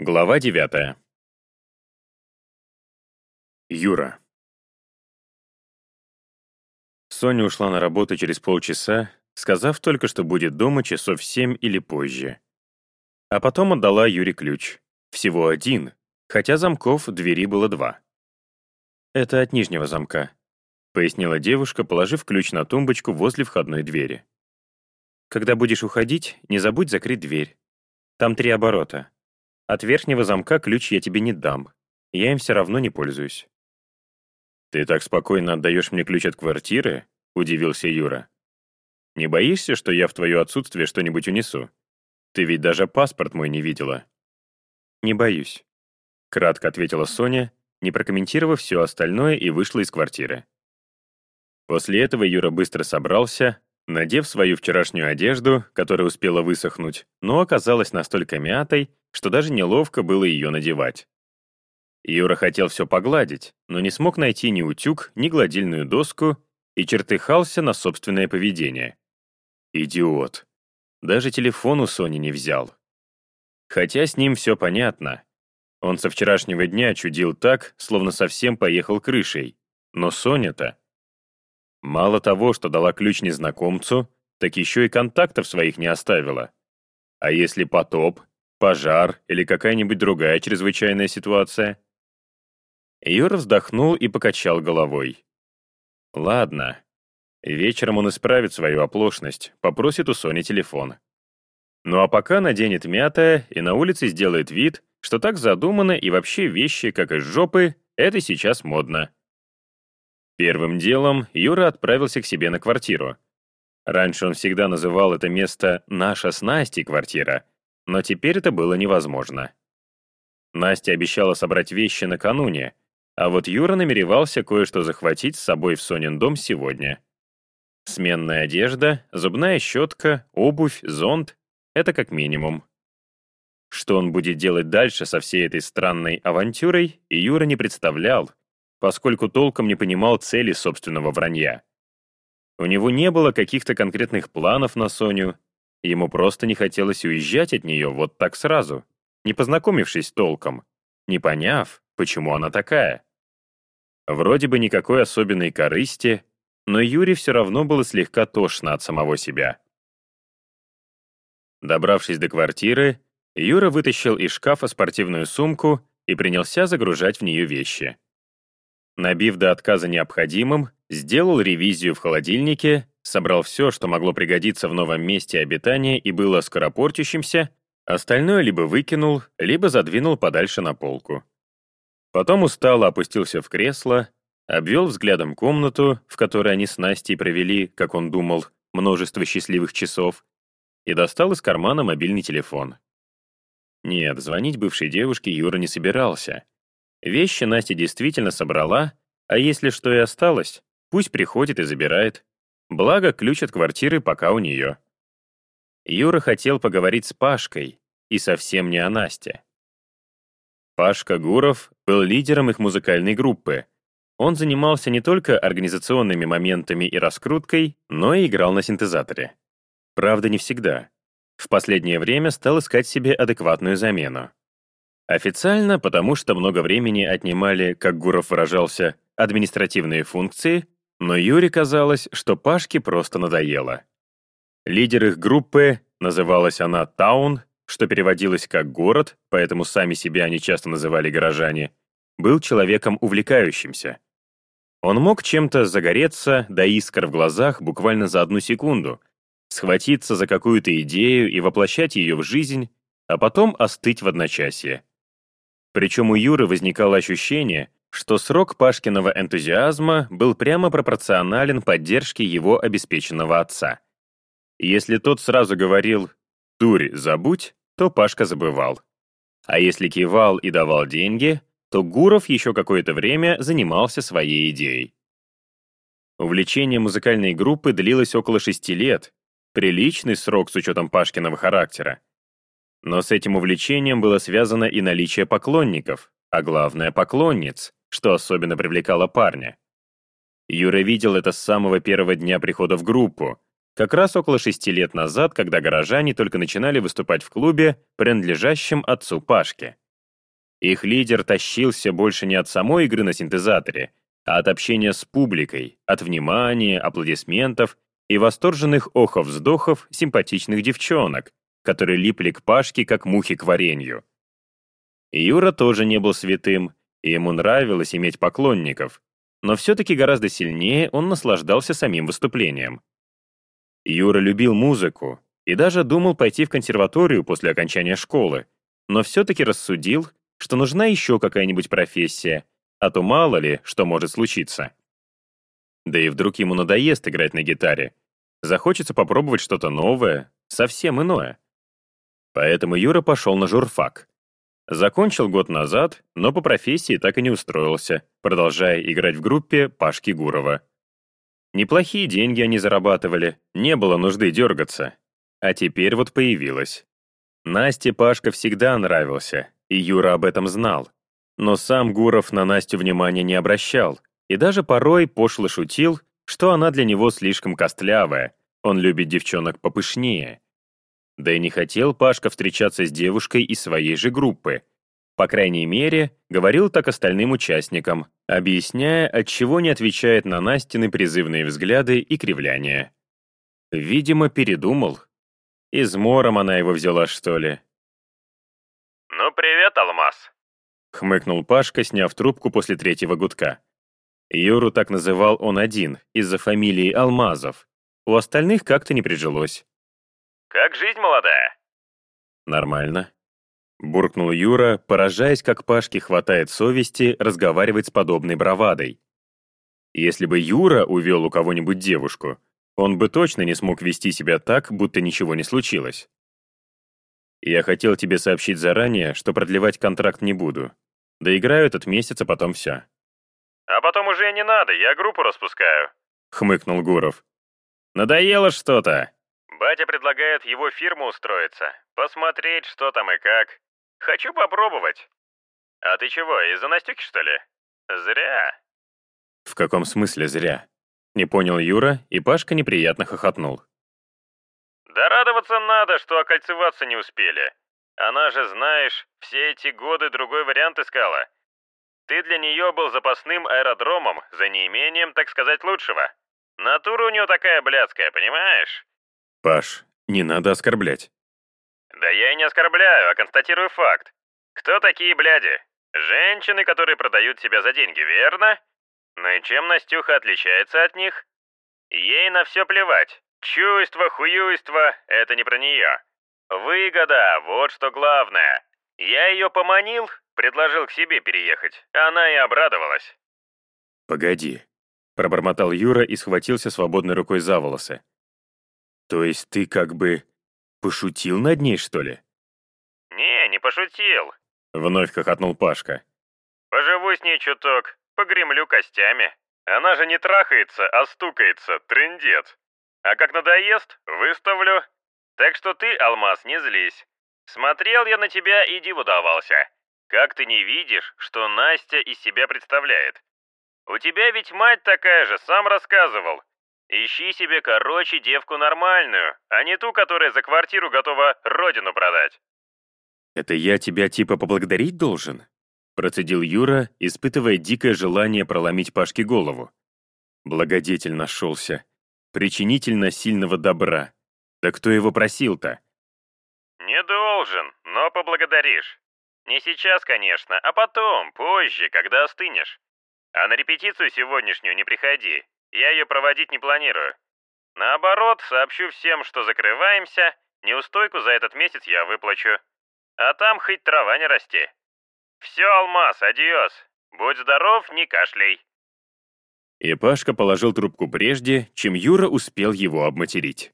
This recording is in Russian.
Глава 9. Юра. Соня ушла на работу через полчаса, сказав только, что будет дома часов семь или позже. А потом отдала Юре ключ. Всего один, хотя замков двери было два. «Это от нижнего замка», — пояснила девушка, положив ключ на тумбочку возле входной двери. «Когда будешь уходить, не забудь закрыть дверь. Там три оборота. От верхнего замка ключ я тебе не дам. Я им все равно не пользуюсь». «Ты так спокойно отдаешь мне ключ от квартиры?» — удивился Юра. «Не боишься, что я в твое отсутствие что-нибудь унесу? Ты ведь даже паспорт мой не видела». «Не боюсь», — кратко ответила Соня, не прокомментировав все остальное и вышла из квартиры. После этого Юра быстро собрался, надев свою вчерашнюю одежду, которая успела высохнуть, но оказалась настолько мятой, что даже неловко было ее надевать. Юра хотел все погладить, но не смог найти ни утюг, ни гладильную доску и чертыхался на собственное поведение. Идиот. Даже телефон у Сони не взял. Хотя с ним все понятно. Он со вчерашнего дня чудил так, словно совсем поехал крышей. Но Соня-то... Мало того, что дала ключ незнакомцу, так еще и контактов своих не оставила. А если потоп, Пожар или какая-нибудь другая чрезвычайная ситуация? Юра вздохнул и покачал головой. Ладно. Вечером он исправит свою оплошность, попросит у Сони телефон. Ну а пока наденет мятое и на улице сделает вид, что так задумано и вообще вещи, как из жопы, это сейчас модно. Первым делом Юра отправился к себе на квартиру. Раньше он всегда называл это место «наша с Настей квартира», но теперь это было невозможно. Настя обещала собрать вещи накануне, а вот Юра намеревался кое-что захватить с собой в Сонин дом сегодня. Сменная одежда, зубная щетка, обувь, зонт — это как минимум. Что он будет делать дальше со всей этой странной авантюрой, Юра не представлял, поскольку толком не понимал цели собственного вранья. У него не было каких-то конкретных планов на Соню, Ему просто не хотелось уезжать от нее вот так сразу, не познакомившись толком, не поняв, почему она такая. Вроде бы никакой особенной корысти, но Юре все равно было слегка тошно от самого себя. Добравшись до квартиры, Юра вытащил из шкафа спортивную сумку и принялся загружать в нее вещи. Набив до отказа необходимым, сделал ревизию в холодильнике собрал все, что могло пригодиться в новом месте обитания и было скоропортящимся, остальное либо выкинул, либо задвинул подальше на полку. Потом устало опустился в кресло, обвел взглядом комнату, в которой они с Настей провели, как он думал, множество счастливых часов, и достал из кармана мобильный телефон. Нет, звонить бывшей девушке Юра не собирался. Вещи Настя действительно собрала, а если что и осталось, пусть приходит и забирает. Благо, ключ от квартиры пока у нее. Юра хотел поговорить с Пашкой, и совсем не о Насте. Пашка Гуров был лидером их музыкальной группы. Он занимался не только организационными моментами и раскруткой, но и играл на синтезаторе. Правда, не всегда. В последнее время стал искать себе адекватную замену. Официально, потому что много времени отнимали, как Гуров выражался, административные функции, но Юре казалось, что Пашке просто надоело. Лидер их группы, называлась она «Таун», что переводилось как «город», поэтому сами себя они часто называли горожане, был человеком увлекающимся. Он мог чем-то загореться до искр в глазах буквально за одну секунду, схватиться за какую-то идею и воплощать ее в жизнь, а потом остыть в одночасье. Причем у Юры возникало ощущение, что срок Пашкиного энтузиазма был прямо пропорционален поддержке его обеспеченного отца. Если тот сразу говорил «Дурь, забудь», то Пашка забывал. А если кивал и давал деньги, то Гуров еще какое-то время занимался своей идеей. Увлечение музыкальной группы длилось около шести лет, приличный срок с учетом Пашкиного характера. Но с этим увлечением было связано и наличие поклонников, а главное — поклонниц, что особенно привлекало парня. Юра видел это с самого первого дня прихода в группу, как раз около шести лет назад, когда горожане только начинали выступать в клубе, принадлежащем отцу Пашке. Их лидер тащился больше не от самой игры на синтезаторе, а от общения с публикой, от внимания, аплодисментов и восторженных охов-вздохов симпатичных девчонок, которые липли к Пашке, как мухи к варенью. Юра тоже не был святым, и ему нравилось иметь поклонников, но все-таки гораздо сильнее он наслаждался самим выступлением. Юра любил музыку и даже думал пойти в консерваторию после окончания школы, но все-таки рассудил, что нужна еще какая-нибудь профессия, а то мало ли, что может случиться. Да и вдруг ему надоест играть на гитаре. Захочется попробовать что-то новое, совсем иное. Поэтому Юра пошел на журфак. Закончил год назад, но по профессии так и не устроился, продолжая играть в группе Пашки Гурова. Неплохие деньги они зарабатывали, не было нужды дергаться. А теперь вот появилась. Насте Пашка всегда нравился, и Юра об этом знал. Но сам Гуров на Настю внимания не обращал, и даже порой пошло шутил, что она для него слишком костлявая, он любит девчонок попышнее. Да и не хотел Пашка встречаться с девушкой из своей же группы. По крайней мере, говорил так остальным участникам, объясняя, отчего не отвечает на Настины призывные взгляды и кривляния. Видимо, передумал. Измором она его взяла, что ли. «Ну, привет, Алмаз!» — хмыкнул Пашка, сняв трубку после третьего гудка. Юру так называл он один, из-за фамилии Алмазов. У остальных как-то не прижилось. «Как жизнь молодая?» «Нормально», — буркнул Юра, поражаясь, как Пашке хватает совести разговаривать с подобной бравадой. Если бы Юра увел у кого-нибудь девушку, он бы точно не смог вести себя так, будто ничего не случилось. Я хотел тебе сообщить заранее, что продлевать контракт не буду. Доиграю этот месяц, а потом все. «А потом уже не надо, я группу распускаю», — хмыкнул Гуров. «Надоело что-то», Батя предлагает его фирму устроиться, посмотреть, что там и как. Хочу попробовать. А ты чего, из-за Настюки, что ли? Зря. В каком смысле зря? Не понял Юра, и Пашка неприятно хохотнул. Да радоваться надо, что окольцеваться не успели. Она же, знаешь, все эти годы другой вариант искала. Ты для нее был запасным аэродромом, за неимением, так сказать, лучшего. Натура у нее такая блядская, понимаешь? Паш, не надо оскорблять. Да я и не оскорбляю, а констатирую факт. Кто такие бляди? Женщины, которые продают себя за деньги, верно? Ну и чем Настюха отличается от них? Ей на все плевать. Чувство, хуюйство — это не про нее. Выгода — вот что главное. Я ее поманил, предложил к себе переехать. Она и обрадовалась. «Погоди», — пробормотал Юра и схватился свободной рукой за волосы. То есть ты как бы пошутил над ней, что ли? Не, не пошутил. Вновь хохотнул Пашка. Поживу с ней чуток, погремлю костями. Она же не трахается, а стукается, трындец. А как надоест, выставлю. Так что ты, Алмаз, не злись. Смотрел я на тебя и диву давался. Как ты не видишь, что Настя из себя представляет? У тебя ведь мать такая же, сам рассказывал. Ищи себе, короче, девку нормальную, а не ту, которая за квартиру готова родину продать. Это я тебя типа поблагодарить должен? Процедил Юра, испытывая дикое желание проломить Пашке голову. Благодетель нашелся. Причинитель насильного добра. Да кто его просил-то? Не должен, но поблагодаришь. Не сейчас, конечно, а потом, позже, когда остынешь. А на репетицию сегодняшнюю не приходи, я ее проводить не планирую. Наоборот, сообщу всем, что закрываемся, неустойку за этот месяц я выплачу. А там хоть трава не расти. Все, Алмаз, адиос. Будь здоров, не кашляй. И Пашка положил трубку прежде, чем Юра успел его обматерить.